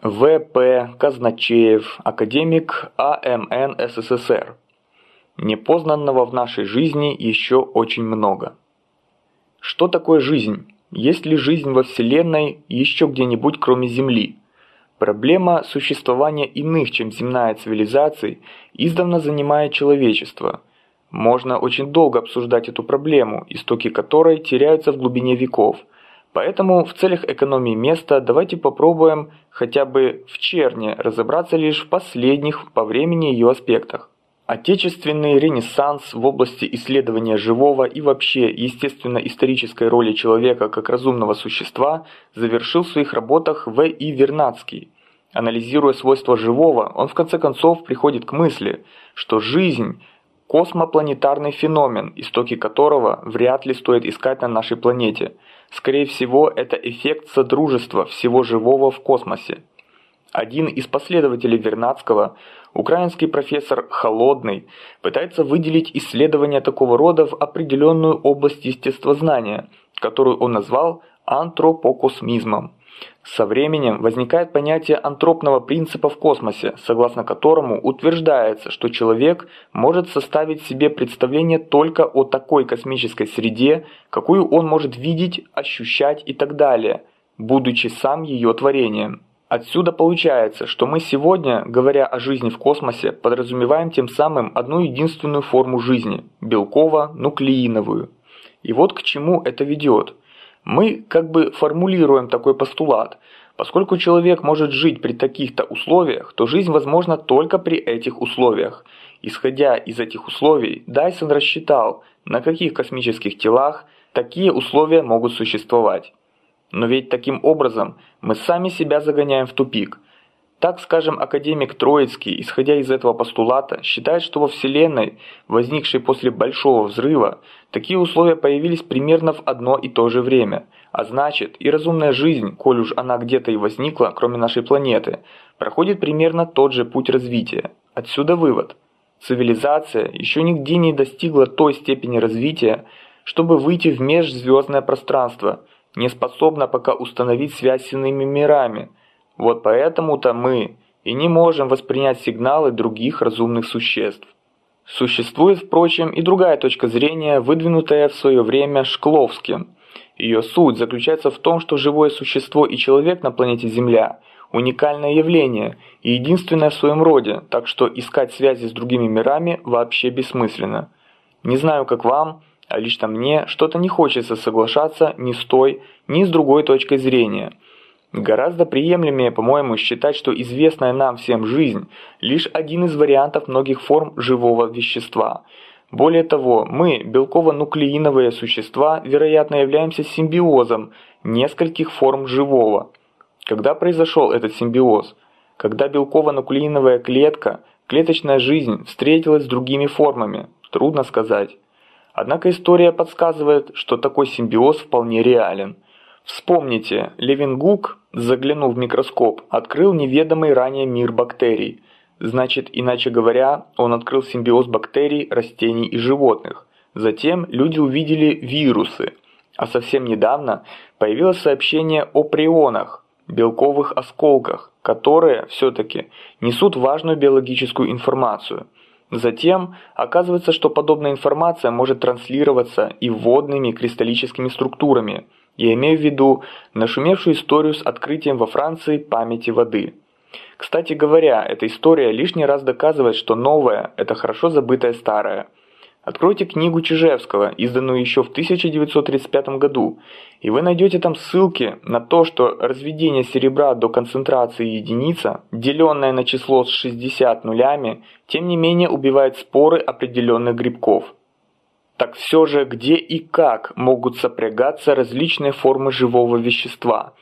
В.П. Казначеев, академик АМН СССР. Непознанного в нашей жизни еще очень много. Что такое жизнь? Есть ли жизнь во Вселенной еще где-нибудь кроме Земли? Проблема существования иных, чем земная цивилизаций, издавна занимает человечество. Можно очень долго обсуждать эту проблему, истоки которой теряются в глубине веков – Поэтому в целях экономии места давайте попробуем хотя бы в черне разобраться лишь в последних по времени ее аспектах. Отечественный ренессанс в области исследования живого и вообще естественно-исторической роли человека как разумного существа завершил в своих работах В. И. Вернадский. Анализируя свойства живого, он в конце концов приходит к мысли, что жизнь – космопланетарный феномен, истоки которого вряд ли стоит искать на нашей планете – Скорее всего, это эффект содружества всего живого в космосе. Один из последователей Вернадского, украинский профессор Холодный, пытается выделить исследования такого рода в определенную область естествознания, которую он назвал антропокосмизмом. Со временем возникает понятие антропного принципа в космосе, согласно которому утверждается, что человек может составить себе представление только о такой космической среде, какую он может видеть, ощущать и так далее, будучи сам ее творением. Отсюда получается, что мы сегодня, говоря о жизни в космосе, подразумеваем тем самым одну единственную форму жизни – белково-нуклеиновую. И вот к чему это ведет – мы как бы формулируем такой постулат. Поскольку человек может жить при таких-то условиях, то жизнь возможна только при этих условиях. Исходя из этих условий, Дайсон рассчитал, на каких космических телах такие условия могут существовать. Но ведь таким образом мы сами себя загоняем в тупик – так, скажем, академик Троицкий, исходя из этого постулата, считает, что во Вселенной, возникшей после Большого Взрыва, такие условия появились примерно в одно и то же время. А значит, и разумная жизнь, коль уж она где-то и возникла, кроме нашей планеты, проходит примерно тот же путь развития. Отсюда вывод. Цивилизация еще нигде не достигла той степени развития, чтобы выйти в межзвездное пространство, не способна пока установить связь с иными мирами – вот поэтому-то мы и не можем воспринять сигналы других разумных существ. Существует, впрочем, и другая точка зрения, выдвинутая в свое время Шкловским. Ее суть заключается в том, что живое существо и человек на планете Земля – уникальное явление и единственное в своем роде, так что искать связи с другими мирами вообще бессмысленно. Не знаю, как вам, а лично мне что-то не хочется соглашаться ни с той, ни с другой точкой зрения – Гораздо приемлемее, по-моему, считать, что известная нам всем жизнь – лишь один из вариантов многих форм живого вещества. Более того, мы, белково-нуклеиновые существа, вероятно, являемся симбиозом нескольких форм живого. Когда произошел этот симбиоз? Когда белково-нуклеиновая клетка, клеточная жизнь встретилась с другими формами? Трудно сказать. Однако история подсказывает, что такой симбиоз вполне реален – Вспомните, Левингук, заглянув в микроскоп, открыл неведомый ранее мир бактерий. Значит, иначе говоря, он открыл симбиоз бактерий, растений и животных. Затем люди увидели вирусы. А совсем недавно появилось сообщение о прионах, белковых осколках, которые, все-таки, несут важную биологическую информацию. Затем оказывается, что подобная информация может транслироваться и водными кристаллическими структурами – я имею в виду нашумевшую историю с открытием во Франции памяти воды. Кстати говоря, эта история лишний раз доказывает, что новое – это хорошо забытое старое. Откройте книгу Чижевского, изданную еще в 1935 году, и вы найдете там ссылки на то, что разведение серебра до концентрации единица, деленное на число с 60 нулями, тем не менее убивает споры определенных грибков – так все же где и как могут сопрягаться различные формы живого вещества?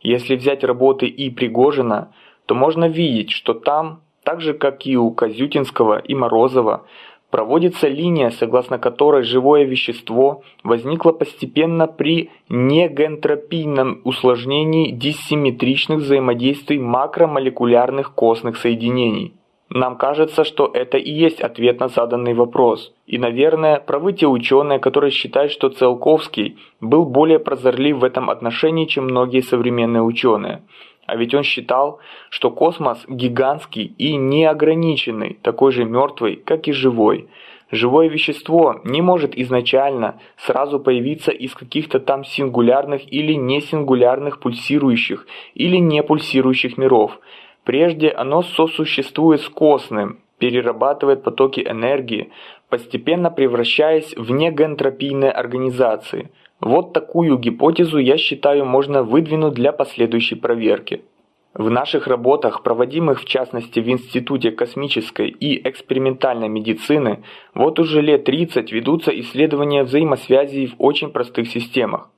Если взять работы И. Пригожина, то можно видеть, что там, так же как и у Козютинского и Морозова, проводится линия, согласно которой живое вещество возникло постепенно при негентропийном усложнении диссимметричных взаимодействий макромолекулярных костных соединений. Нам кажется, что это и есть ответ на заданный вопрос. И, наверное, правы те ученые, которые считают, что Циолковский был более прозорлив в этом отношении, чем многие современные ученые. А ведь он считал, что космос гигантский и неограниченный, такой же мертвый, как и живой. Живое вещество не может изначально сразу появиться из каких-то там сингулярных или несингулярных пульсирующих или не пульсирующих миров – Прежде оно сосуществует с косным, перерабатывает потоки энергии, постепенно превращаясь в негентропийные организации. Вот такую гипотезу, я считаю, можно выдвинуть для последующей проверки. В наших работах, проводимых в частности в Институте космической и экспериментальной медицины, вот уже лет 30 ведутся исследования взаимосвязей в очень простых системах.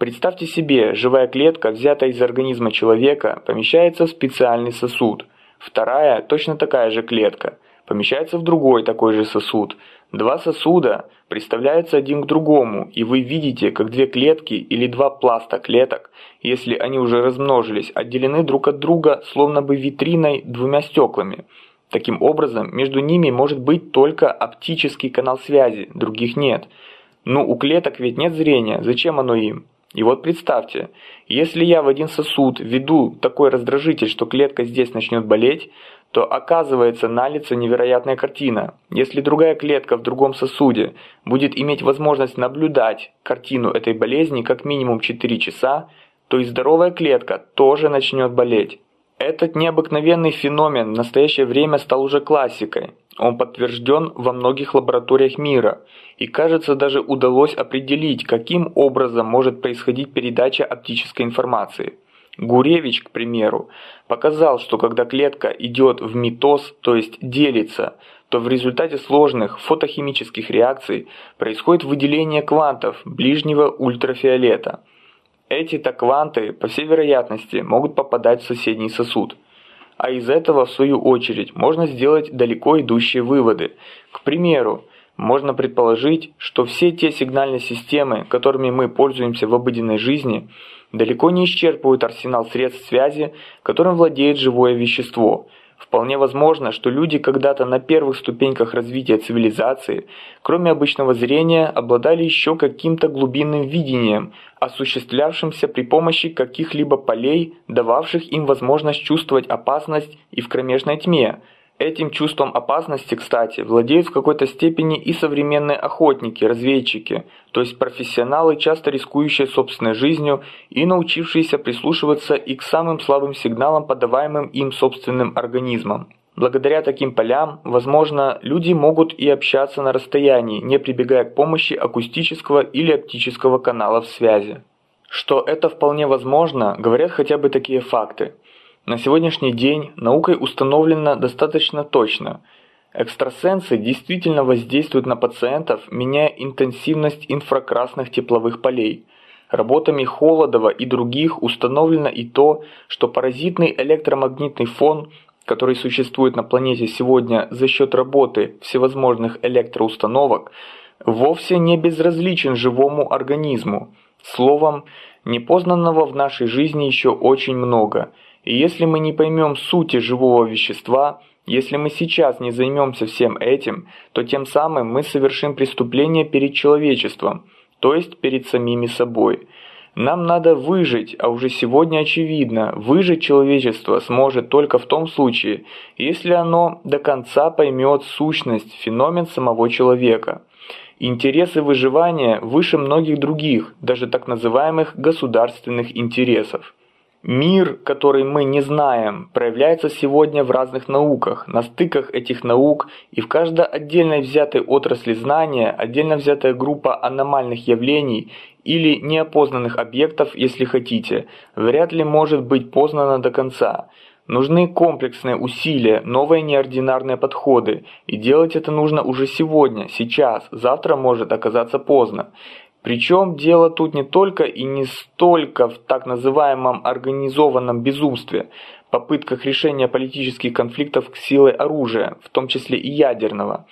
Представьте себе, живая клетка, взятая из организма человека, помещается в специальный сосуд. Вторая, точно такая же клетка, помещается в другой такой же сосуд. Два сосуда представляются один к другому, и вы видите, как две клетки или два пласта клеток, если они уже размножились, отделены друг от друга, словно бы витриной двумя стеклами. Таким образом, между ними может быть только оптический канал связи, других нет. Ну, у клеток ведь нет зрения, зачем оно им? И вот представьте, если я в один сосуд введу такой раздражитель, что клетка здесь начнет болеть, то оказывается налицо невероятная картина. Если другая клетка в другом сосуде будет иметь возможность наблюдать картину этой болезни как минимум 4 часа, то и здоровая клетка тоже начнет болеть. Этот необыкновенный феномен в настоящее время стал уже классикой. Он подтвержден во многих лабораториях мира, и кажется даже удалось определить, каким образом может происходить передача оптической информации. Гуревич, к примеру, показал, что когда клетка идет в митоз, то есть делится, то в результате сложных фотохимических реакций происходит выделение квантов ближнего ультрафиолета. Эти-то кванты, по всей вероятности, могут попадать в соседний сосуд – а из этого, в свою очередь, можно сделать далеко идущие выводы. К примеру, можно предположить, что все те сигнальные системы, которыми мы пользуемся в обыденной жизни, далеко не исчерпывают арсенал средств связи, которым владеет живое вещество – Вполне возможно, что люди когда-то на первых ступеньках развития цивилизации, кроме обычного зрения, обладали еще каким-то глубинным видением, осуществлявшимся при помощи каких-либо полей, дававших им возможность чувствовать опасность и в кромешной тьме – Этим чувством опасности, кстати, владеют в какой-то степени и современные охотники, разведчики, то есть профессионалы, часто рискующие собственной жизнью и научившиеся прислушиваться и к самым слабым сигналам, подаваемым им собственным организмом. Благодаря таким полям, возможно, люди могут и общаться на расстоянии, не прибегая к помощи акустического или оптического каналов связи. Что это вполне возможно, говорят хотя бы такие факты – на сегодняшний день наукой установлено достаточно точно. Экстрасенсы действительно воздействуют на пациентов, меняя интенсивность инфракрасных тепловых полей. Работами Холодова и других установлено и то, что паразитный электромагнитный фон, который существует на планете сегодня за счет работы всевозможных электроустановок, вовсе не безразличен живому организму. Словом, непознанного в нашей жизни еще очень много – и если мы не поймем сути живого вещества, если мы сейчас не займемся всем этим, то тем самым мы совершим преступление перед человечеством, то есть перед самими собой. Нам надо выжить, а уже сегодня очевидно, выжить человечество сможет только в том случае, если оно до конца поймет сущность, феномен самого человека. Интересы выживания выше многих других, даже так называемых государственных интересов. Мир, который мы не знаем, проявляется сегодня в разных науках, на стыках этих наук и в каждой отдельной взятой отрасли знания, отдельно взятая группа аномальных явлений или неопознанных объектов, если хотите, вряд ли может быть познана до конца. Нужны комплексные усилия, новые неординарные подходы, и делать это нужно уже сегодня, сейчас, завтра может оказаться поздно. Причем дело тут не только и не столько в так называемом организованном безумстве, попытках решения политических конфликтов силой оружия, в том числе и ядерного.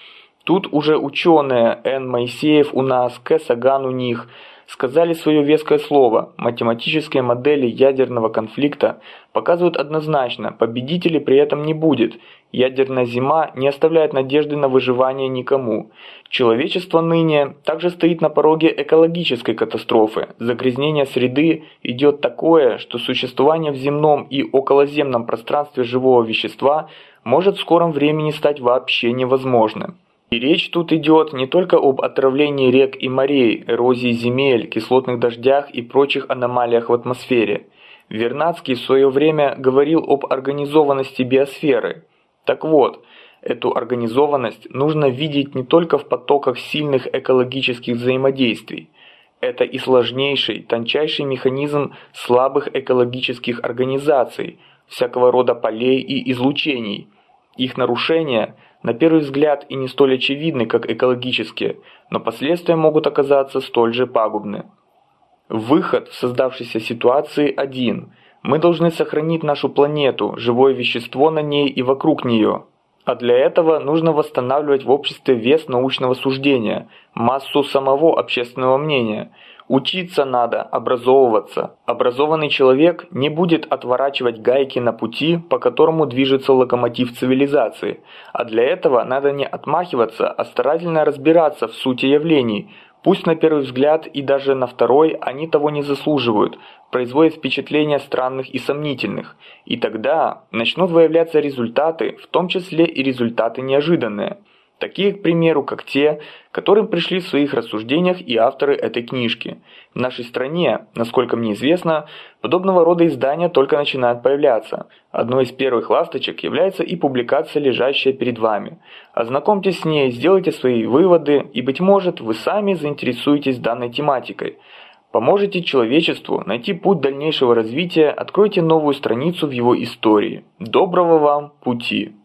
Тут уже ученые Н. Моисеев у нас, К. Саган у них, сказали свое веское слово. Математические модели ядерного конфликта показывают однозначно, победителей при этом не будет. Ядерная зима не оставляет надежды на выживание никому. Человечество ныне также стоит на пороге экологической катастрофы. Загрязнение среды идет такое, что существование в земном и околоземном пространстве живого вещества может в скором времени стать вообще невозможным. И речь тут идет не только об отравлении рек и морей, эрозии земель, кислотных дождях и прочих аномалиях в атмосфере. Вернадский в свое время говорил об организованности биосферы. Так вот, эту организованность нужно видеть не только в потоках сильных экологических взаимодействий. Это и сложнейший, тончайший механизм слабых экологических организаций, всякого рода полей и излучений. Их нарушение – на первый взгляд и не столь очевидны, как экологические, но последствия могут оказаться столь же пагубны. Выход в создавшейся ситуации один. Мы должны сохранить нашу планету, живое вещество на ней и вокруг нее. А для этого нужно восстанавливать в обществе вес научного суждения, массу самого общественного мнения – Учиться надо, образовываться. Образованный человек не будет отворачивать гайки на пути, по которому движется локомотив цивилизации. А для этого надо не отмахиваться, а старательно разбираться в сути явлений. Пусть на первый взгляд и даже на второй они того не заслуживают, производят впечатления странных и сомнительных. И тогда начнут выявляться результаты, в том числе и результаты неожиданные. Такие, к примеру, как те, которым пришли в своих рассуждениях и авторы этой книжки. В нашей стране, насколько мне известно, подобного рода издания только начинают появляться. Одной из первых ласточек является и публикация, лежащая перед вами. Ознакомьтесь с ней, сделайте свои выводы, и, быть может, вы сами заинтересуетесь данной тематикой. Поможете человечеству найти путь дальнейшего развития, откройте новую страницу в его истории. Доброго вам пути!